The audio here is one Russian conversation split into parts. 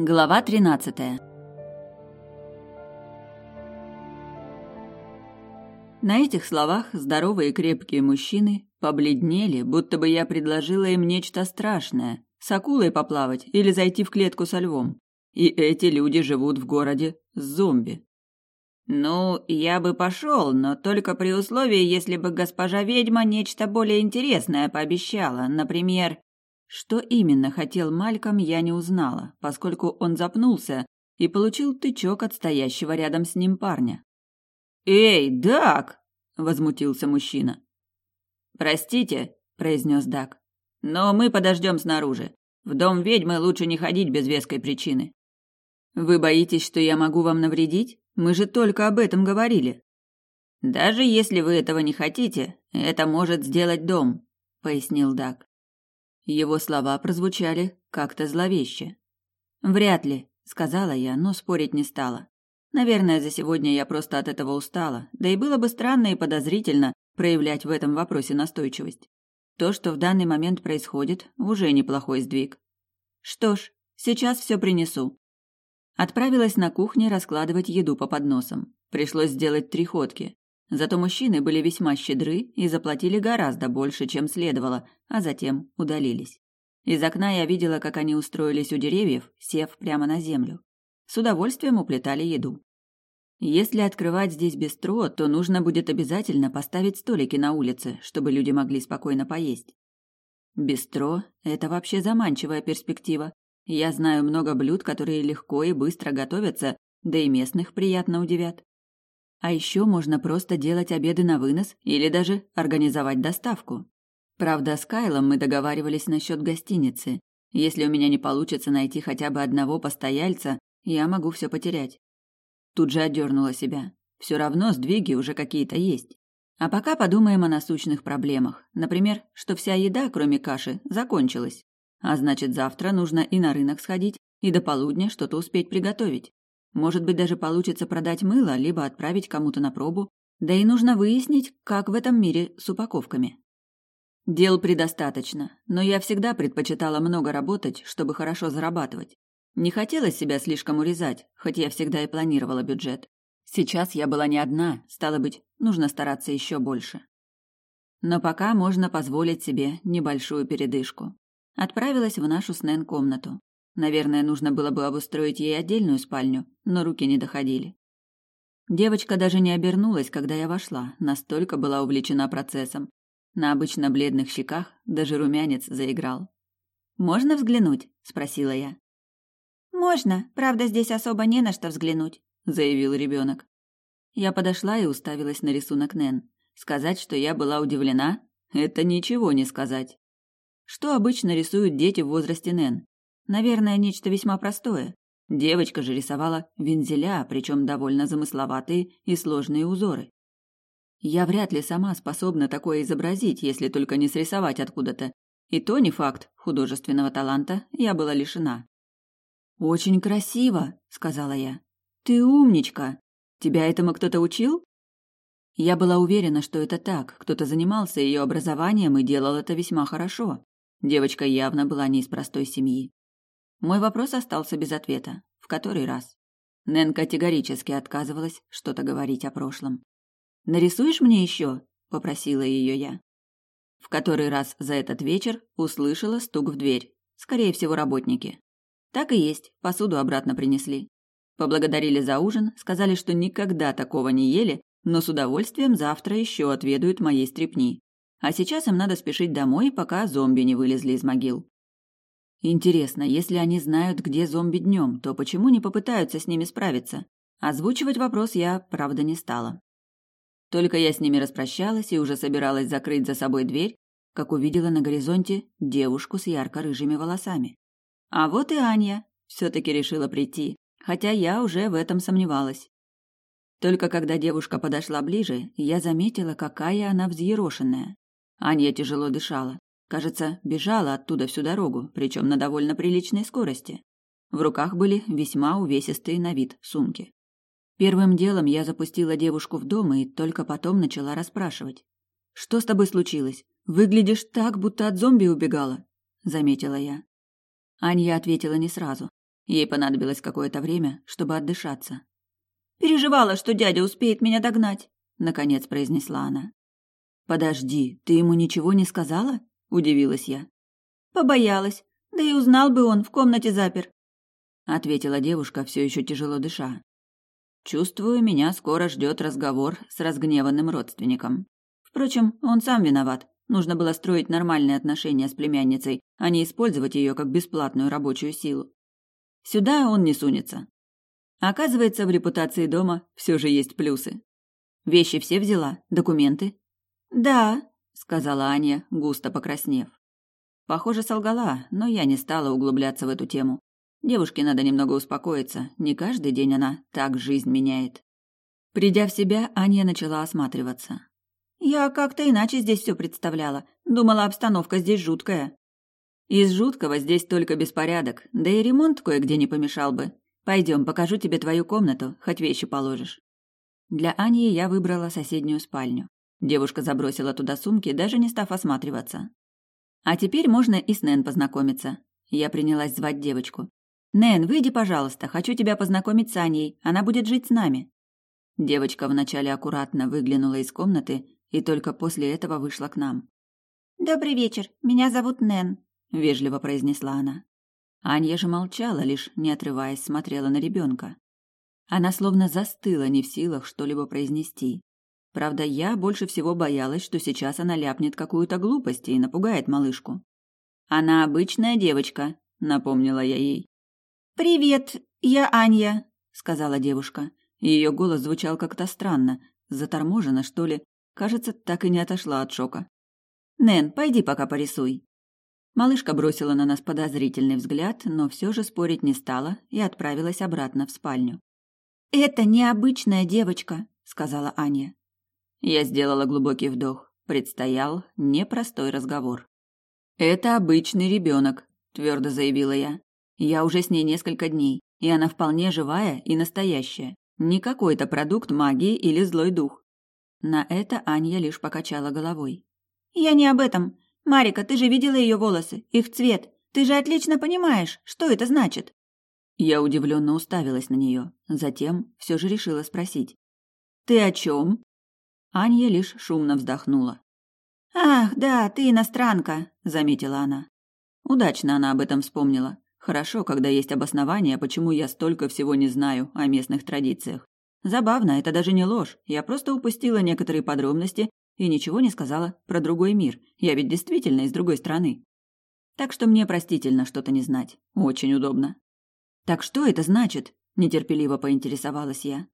Глава 13. На этих словах здоровые и крепкие мужчины побледнели, будто бы я предложила им нечто страшное – с акулой поплавать или зайти в клетку со львом. И эти люди живут в городе с зомби. Ну, я бы пошел, но только при условии, если бы госпожа ведьма нечто более интересное пообещала, например, что именно хотел Мальком, я не узнала, поскольку он запнулся и получил тычок от стоящего рядом с ним парня. «Эй, Дак!» – возмутился мужчина. «Простите», – произнес Дак, – «но мы подождем снаружи. В дом ведьмы лучше не ходить без веской причины». «Вы боитесь, что я могу вам навредить? Мы же только об этом говорили». «Даже если вы этого не хотите, это может сделать дом», – пояснил Дак. Его слова прозвучали как-то зловеще. «Вряд ли», — сказала я, но спорить не стала. Наверное, за сегодня я просто от этого устала, да и было бы странно и подозрительно проявлять в этом вопросе настойчивость. То, что в данный момент происходит, уже неплохой сдвиг. Что ж, сейчас все принесу. Отправилась на кухню раскладывать еду по подносам. Пришлось сделать три ходки. Зато мужчины были весьма щедры и заплатили гораздо больше, чем следовало, а затем удалились. Из окна я видела, как они устроились у деревьев, сев прямо на землю. С удовольствием уплетали еду. Если открывать здесь бистро, то нужно будет обязательно поставить столики на улице, чтобы люди могли спокойно поесть. Бистро – это вообще заманчивая перспектива. Я знаю много блюд, которые легко и быстро готовятся, да и местных приятно удивят. А еще можно просто делать обеды на вынос или даже организовать доставку. Правда, с Кайлом мы договаривались насчет гостиницы. Если у меня не получится найти хотя бы одного постояльца, я могу все потерять. Тут же отдернула себя. Все равно сдвиги уже какие-то есть. А пока подумаем о насущных проблемах. Например, что вся еда, кроме каши, закончилась. А значит, завтра нужно и на рынок сходить, и до полудня что-то успеть приготовить. Может быть, даже получится продать мыло, либо отправить кому-то на пробу. Да и нужно выяснить, как в этом мире с упаковками. Дел предостаточно, но я всегда предпочитала много работать, чтобы хорошо зарабатывать. Не хотелось себя слишком урезать, хоть я всегда и планировала бюджет. Сейчас я была не одна, стало быть, нужно стараться еще больше. Но пока можно позволить себе небольшую передышку. Отправилась в нашу с Нэн комнату. Наверное, нужно было бы обустроить ей отдельную спальню, но руки не доходили. Девочка даже не обернулась, когда я вошла, настолько была увлечена процессом. На обычно бледных щеках даже румянец заиграл. «Можно взглянуть?» – спросила я. «Можно, правда, здесь особо не на что взглянуть», – заявил ребенок. Я подошла и уставилась на рисунок Нэн. Сказать, что я была удивлена – это ничего не сказать. Что обычно рисуют дети в возрасте Нэн? Наверное, нечто весьма простое. Девочка же рисовала вензеля, причем довольно замысловатые и сложные узоры. Я вряд ли сама способна такое изобразить, если только не срисовать откуда-то. И то не факт, художественного таланта я была лишена. «Очень красиво», — сказала я. «Ты умничка. Тебя этому кто-то учил?» Я была уверена, что это так, кто-то занимался ее образованием и делал это весьма хорошо. Девочка явно была не из простой семьи. Мой вопрос остался без ответа. В который раз? Нэн категорически отказывалась что-то говорить о прошлом. «Нарисуешь мне еще?» – попросила ее я. В который раз за этот вечер услышала стук в дверь. Скорее всего, работники. Так и есть, посуду обратно принесли. Поблагодарили за ужин, сказали, что никогда такого не ели, но с удовольствием завтра еще отведают моей стрепни. А сейчас им надо спешить домой, пока зомби не вылезли из могил. Интересно, если они знают, где зомби днем, то почему не попытаются с ними справиться? Озвучивать вопрос я, правда, не стала. Только я с ними распрощалась и уже собиралась закрыть за собой дверь, как увидела на горизонте девушку с ярко-рыжими волосами. А вот и Аня все-таки решила прийти, хотя я уже в этом сомневалась. Только когда девушка подошла ближе, я заметила, какая она взъерошенная. Аня тяжело дышала. Кажется, бежала оттуда всю дорогу, причем на довольно приличной скорости. В руках были весьма увесистые на вид сумки. Первым делом я запустила девушку в дом и только потом начала расспрашивать. «Что с тобой случилось? Выглядишь так, будто от зомби убегала», — заметила я. Анья ответила не сразу. Ей понадобилось какое-то время, чтобы отдышаться. «Переживала, что дядя успеет меня догнать», — наконец произнесла она. «Подожди, ты ему ничего не сказала?» — удивилась я. «Побоялась. Да и узнал бы он, в комнате запер», — ответила девушка, все еще тяжело дыша. «Чувствую, меня скоро ждет разговор с разгневанным родственником. Впрочем, он сам виноват. Нужно было строить нормальные отношения с племянницей, а не использовать ее как бесплатную рабочую силу. Сюда он не сунется. Оказывается, в репутации дома все же есть плюсы. Вещи все взяла, документы. Да, сказала Аня, густо покраснев. Похоже, солгала, но я не стала углубляться в эту тему. Девушке надо немного успокоиться, не каждый день она так жизнь меняет. Придя в себя, Аня начала осматриваться. Я как-то иначе здесь все представляла. Думала, обстановка здесь жуткая. Из жуткого здесь только беспорядок, да и ремонт кое-где не помешал бы. Пойдем, покажу тебе твою комнату, хоть вещи положишь. Для Ани я выбрала соседнюю спальню. Девушка забросила туда сумки, даже не став осматриваться. А теперь можно и с Нэн познакомиться. Я принялась звать девочку. «Нэн, выйди, пожалуйста, хочу тебя познакомить с Аней, она будет жить с нами». Девочка вначале аккуратно выглянула из комнаты и только после этого вышла к нам. «Добрый вечер, меня зовут Нэн», — вежливо произнесла она. Анья же молчала, лишь не отрываясь смотрела на ребенка. Она словно застыла, не в силах что-либо произнести. Правда, я больше всего боялась, что сейчас она ляпнет какую-то глупость и напугает малышку. «Она обычная девочка», — напомнила я ей. «Привет, я Анья», — сказала девушка. Ее голос звучал как-то странно, заторможенно, что ли. Кажется, так и не отошла от шока. «Нэн, пойди пока порисуй». Малышка бросила на нас подозрительный взгляд, но все же спорить не стала и отправилась обратно в спальню. «Это необычная девочка», — сказала Аня. Я сделала глубокий вдох. Предстоял непростой разговор. «Это обычный ребенок», — твердо заявила я. «Я уже с ней несколько дней, и она вполне живая и настоящая. Не какой-то продукт магии или злой дух». На это Аня лишь покачала головой. «Я не об этом. Марика, ты же видела ее волосы, их цвет. Ты же отлично понимаешь, что это значит». Я удивленно уставилась на нее, затем все же решила спросить. «Ты о чем?» Аня лишь шумно вздохнула. «Ах, да, ты иностранка», — заметила она. Удачно она об этом вспомнила. Хорошо, когда есть обоснование, почему я столько всего не знаю о местных традициях. Забавно, это даже не ложь. Я просто упустила некоторые подробности и ничего не сказала про другой мир. Я ведь действительно из другой страны. Так что мне простительно что-то не знать. Очень удобно. Так что это значит? Нетерпеливо поинтересовалась я.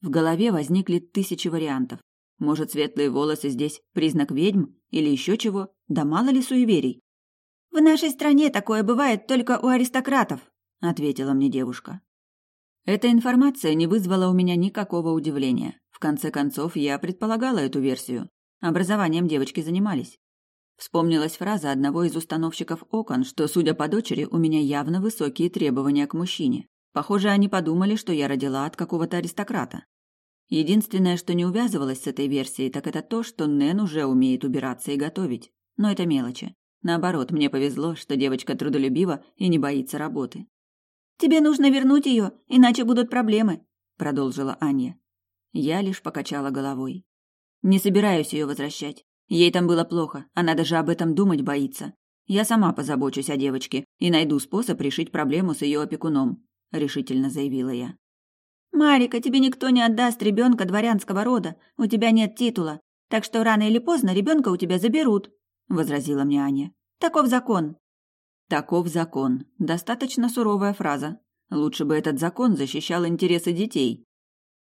В голове возникли тысячи вариантов. Может, светлые волосы здесь признак ведьм или еще чего? Да мало ли суеверий. В нашей стране такое бывает только у аристократов, ответила мне девушка. Эта информация не вызвала у меня никакого удивления. В конце концов, я предполагала эту версию. Образованием девочки занимались. Вспомнилась фраза одного из установщиков окон, что, судя по дочери, у меня явно высокие требования к мужчине. Похоже, они подумали, что я родила от какого-то аристократа. Единственное, что не увязывалось с этой версией, так это то, что Нэн уже умеет убираться и готовить. Но это мелочи. Наоборот, мне повезло, что девочка трудолюбива и не боится работы. «Тебе нужно вернуть ее, иначе будут проблемы», — продолжила Аня. Я лишь покачала головой. «Не собираюсь ее возвращать. Ей там было плохо, она даже об этом думать боится. Я сама позабочусь о девочке и найду способ решить проблему с ее опекуном», — решительно заявила я. «Марика, тебе никто не отдаст ребенка дворянского рода, у тебя нет титула, так что рано или поздно ребенка у тебя заберут», — возразила мне Аня. «Таков закон». «Таков закон. Достаточно суровая фраза. Лучше бы этот закон защищал интересы детей.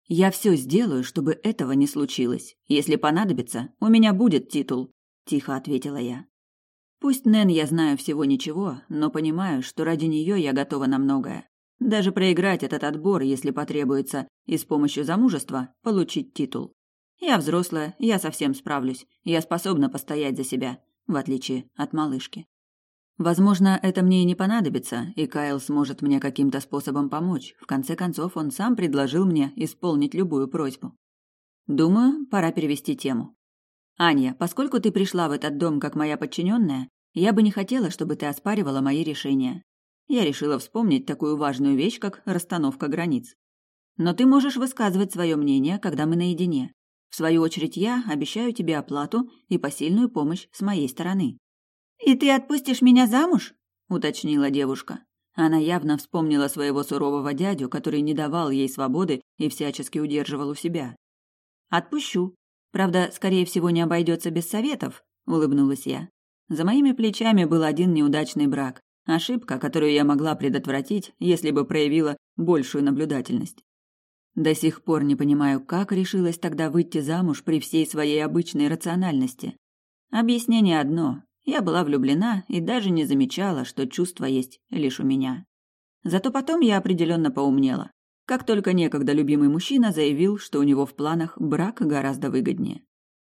Я все сделаю, чтобы этого не случилось. Если понадобится, у меня будет титул», — тихо ответила я. Пусть Нэн я знаю всего ничего, но понимаю, что ради нее я готова на многое. Даже проиграть этот отбор, если потребуется, и с помощью замужества получить титул. Я взрослая, я совсем справлюсь. Я способна постоять за себя, в отличие от малышки. Возможно, это мне и не понадобится, и Кайл сможет мне каким-то способом помочь. В конце концов, он сам предложил мне исполнить любую просьбу. Думаю, пора перевести тему. Аня, поскольку ты пришла в этот дом как моя подчиненная, я бы не хотела, чтобы ты оспаривала мои решения. Я решила вспомнить такую важную вещь, как расстановка границ. Но ты можешь высказывать свое мнение, когда мы наедине. В свою очередь я обещаю тебе оплату и посильную помощь с моей стороны. И ты отпустишь меня замуж? уточнила девушка. Она явно вспомнила своего сурового дядю, который не давал ей свободы и всячески удерживал у себя. Отпущу. Правда, скорее всего, не обойдется без советов, улыбнулась я. За моими плечами был один неудачный брак, ошибка, которую я могла предотвратить, если бы проявила большую наблюдательность. До сих пор не понимаю, как решилась тогда выйти замуж при всей своей обычной рациональности. Объяснение одно. Я была влюблена и даже не замечала, что чувства есть лишь у меня. Зато потом я определенно поумнела. Как только некогда любимый мужчина заявил, что у него в планах брак гораздо выгоднее.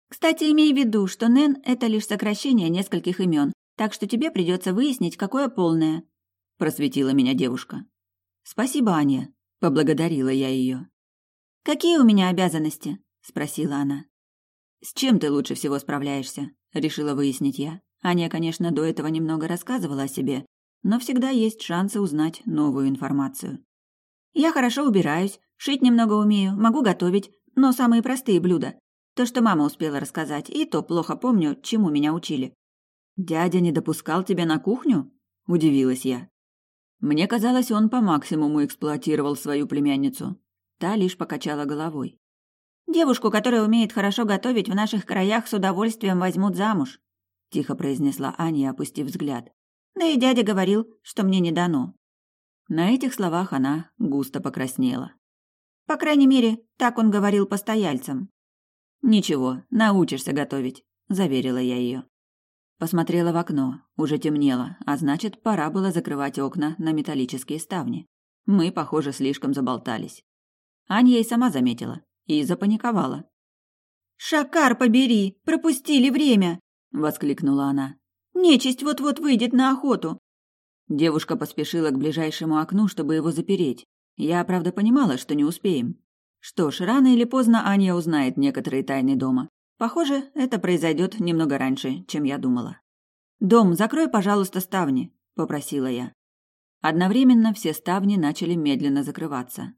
Кстати, имей в виду, что Нэн – это лишь сокращение нескольких имен, так что тебе придется выяснить, какое полное. Просветила меня девушка. Спасибо, Аня. Поблагодарила я ее. «Какие у меня обязанности?» – спросила она. «С чем ты лучше всего справляешься?» – решила выяснить я. Аня, конечно, до этого немного рассказывала о себе, но всегда есть шансы узнать новую информацию. «Я хорошо убираюсь, шить немного умею, могу готовить, но самые простые блюда. То, что мама успела рассказать, и то плохо помню, чему меня учили». «Дядя не допускал тебя на кухню?» – удивилась я. Мне казалось, он по максимуму эксплуатировал свою племянницу. Та лишь покачала головой. «Девушку, которая умеет хорошо готовить, в наших краях с удовольствием возьмут замуж», – тихо произнесла Аня, опустив взгляд. «Да и дядя говорил, что мне не дано». На этих словах она густо покраснела. «По крайней мере, так он говорил постояльцам». «Ничего, научишься готовить», – заверила я ее. Посмотрела в окно. Уже темнело, а значит, пора было закрывать окна на металлические ставни. Мы, похоже, слишком заболтались. Аня и сама заметила и запаниковала. «Шакар побери! Пропустили время!» — воскликнула она. «Нечисть вот-вот выйдет на охоту!» Девушка поспешила к ближайшему окну, чтобы его запереть. Я, правда, понимала, что не успеем. Что ж, рано или поздно Аня узнает некоторые тайны дома. Похоже, это произойдет немного раньше, чем я думала. «Дом, закрой, пожалуйста, ставни», — попросила я. Одновременно все ставни начали медленно закрываться.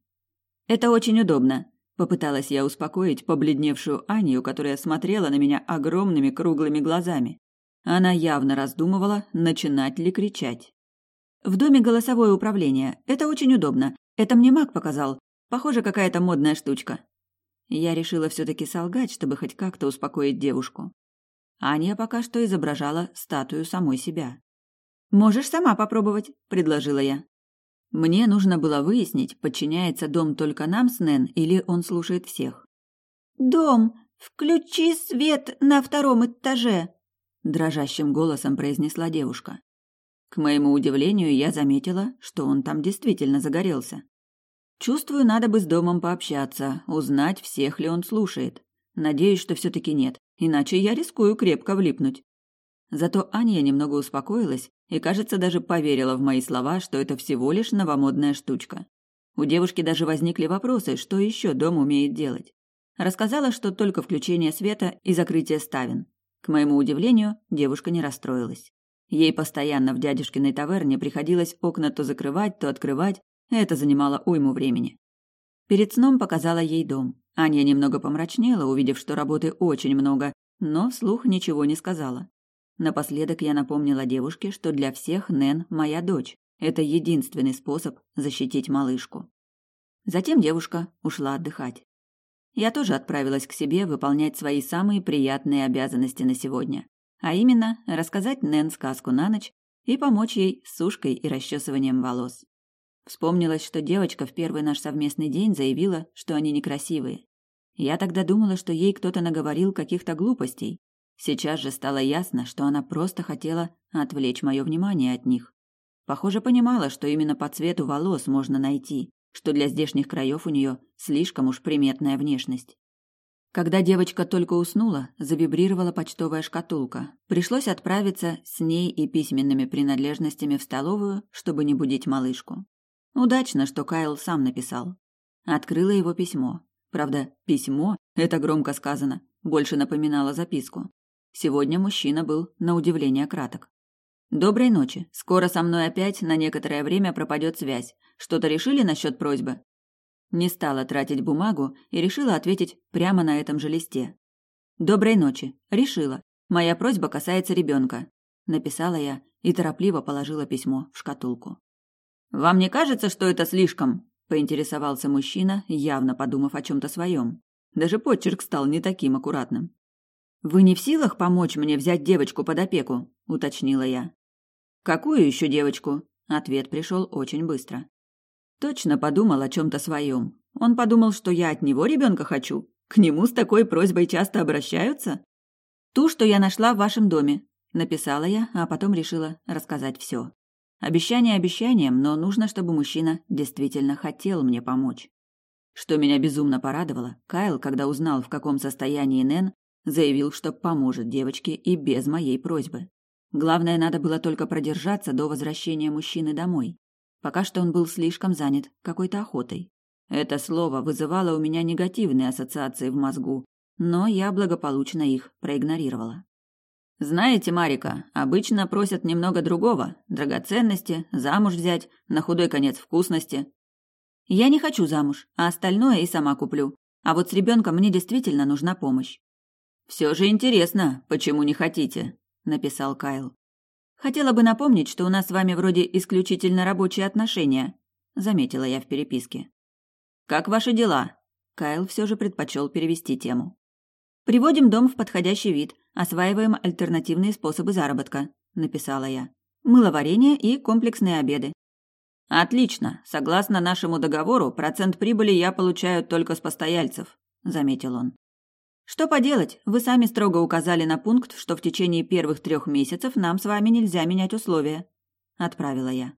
«Это очень удобно», — попыталась я успокоить побледневшую Аню, которая смотрела на меня огромными круглыми глазами. Она явно раздумывала, начинать ли кричать. «В доме голосовое управление. Это очень удобно. Это мне маг показал. Похоже, какая-то модная штучка. Я решила все-таки солгать, чтобы хоть как-то успокоить девушку. Аня пока что изображала статую самой себя. «Можешь сама попробовать», — предложила я. Мне нужно было выяснить, подчиняется дом только нам с Нэн или он слушает всех. «Дом, включи свет на втором этаже», — дрожащим голосом произнесла девушка. К моему удивлению, я заметила, что он там действительно загорелся. Чувствую, надо бы с домом пообщаться, узнать, всех ли он слушает. Надеюсь, что все-таки нет, иначе я рискую крепко влипнуть. Зато Аня немного успокоилась и, кажется, даже поверила в мои слова, что это всего лишь новомодная штучка. У девушки даже возникли вопросы, что еще дом умеет делать. Рассказала, что только включение света и закрытие ставен. К моему удивлению, девушка не расстроилась. Ей постоянно в дядюшкиной таверне приходилось окна то закрывать, то открывать, это занимало уйму времени. Перед сном показала ей дом. Аня немного помрачнела, увидев, что работы очень много, но вслух ничего не сказала. Напоследок я напомнила девушке, что для всех Нэн моя дочь. Это единственный способ защитить малышку. Затем девушка ушла отдыхать. Я тоже отправилась к себе выполнять свои самые приятные обязанности на сегодня, а именно рассказать Нэн сказку на ночь и помочь ей с сушкой и расчесыванием волос. Вспомнилось, что девочка в первый наш совместный день заявила, что они некрасивые. Я тогда думала, что ей кто-то наговорил каких-то глупостей. Сейчас же стало ясно, что она просто хотела отвлечь мое внимание от них. Похоже, понимала, что именно по цвету волос можно найти, что для здешних краев у нее слишком уж приметная внешность. Когда девочка только уснула, завибрировала почтовая шкатулка. Пришлось отправиться с ней и письменными принадлежностями в столовую, чтобы не будить малышку. Удачно, что Кайл сам написал. Открыла его письмо. Правда, письмо, это громко сказано, больше напоминало записку. Сегодня мужчина был на удивление краток. Доброй ночи. Скоро со мной опять на некоторое время пропадет связь. Что-то решили насчет просьбы? Не стала тратить бумагу и решила ответить прямо на этом же листе. Доброй ночи. Решила. Моя просьба касается ребенка. Написала я и торопливо положила письмо в шкатулку. Вам не кажется, что это слишком? Поинтересовался мужчина, явно подумав о чем-то своем. Даже почерк стал не таким аккуратным. «Вы не в силах помочь мне взять девочку под опеку?» – уточнила я. «Какую еще девочку?» Ответ пришел очень быстро. Точно подумал о чем-то своем. Он подумал, что я от него ребенка хочу. К нему с такой просьбой часто обращаются? Ту, что я нашла в вашем доме, написала я, а потом решила рассказать все. Обещание обещанием, но нужно, чтобы мужчина действительно хотел мне помочь. Что меня безумно порадовало, Кайл, когда узнал, в каком состоянии Нэн, заявил, что поможет девочке и без моей просьбы. Главное, надо было только продержаться до возвращения мужчины домой. Пока что он был слишком занят какой-то охотой. Это слово вызывало у меня негативные ассоциации в мозгу, но я благополучно их проигнорировала. Знаете, Марика, обычно просят немного другого: драгоценности, замуж взять, на худой конец вкусности. Я не хочу замуж, а остальное и сама куплю. А вот с ребенком мне действительно нужна помощь. Все же интересно, почему не хотите, написал Кайл. Хотела бы напомнить, что у нас с вами вроде исключительно рабочие отношения, заметила я в переписке. Как ваши дела? Кайл все же предпочел перевести тему. Приводим дом в подходящий вид, осваиваем альтернативные способы заработка, написала я. Мыловарение и комплексные обеды. Отлично. Согласно нашему договору, процент прибыли я получаю только с постояльцев, заметил он. Что поделать? Вы сами строго указали на пункт, что в течение первых трех месяцев нам с вами нельзя менять условия, отправила я.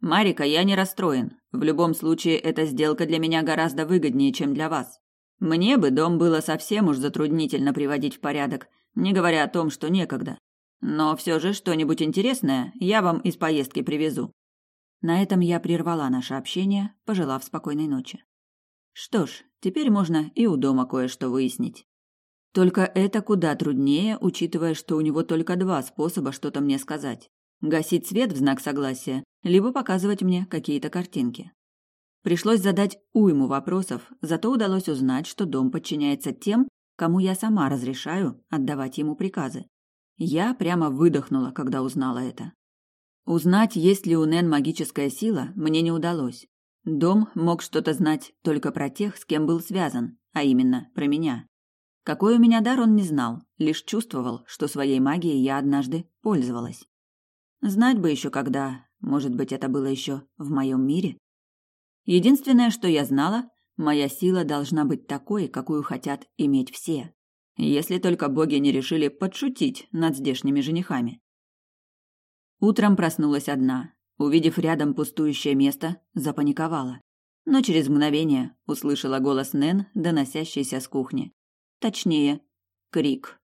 Марика, я не расстроен. В любом случае эта сделка для меня гораздо выгоднее, чем для вас. Мне бы дом было совсем уж затруднительно приводить в порядок, не говоря о том, что некогда. Но все же что-нибудь интересное я вам из поездки привезу. На этом я прервала наше общение, пожелав спокойной ночи. Что ж, теперь можно и у дома кое-что выяснить. Только это куда труднее, учитывая, что у него только два способа что-то мне сказать. Гасить свет в знак согласия, либо показывать мне какие-то картинки. Пришлось задать уйму вопросов, зато удалось узнать, что дом подчиняется тем, кому я сама разрешаю отдавать ему приказы. Я прямо выдохнула, когда узнала это. Узнать, есть ли у Нэн магическая сила, мне не удалось. Дом мог что-то знать только про тех, с кем был связан, а именно про меня. Какой у меня дар он не знал, лишь чувствовал, что своей магией я однажды пользовалась. Знать бы еще когда, может быть, это было еще в моем мире? Единственное, что я знала, моя сила должна быть такой, какую хотят иметь все. Если только боги не решили подшутить над здешними женихами. Утром проснулась одна. Увидев рядом пустующее место, запаниковала. Но через мгновение услышала голос Нэн, доносящийся с кухни. Точнее, крик.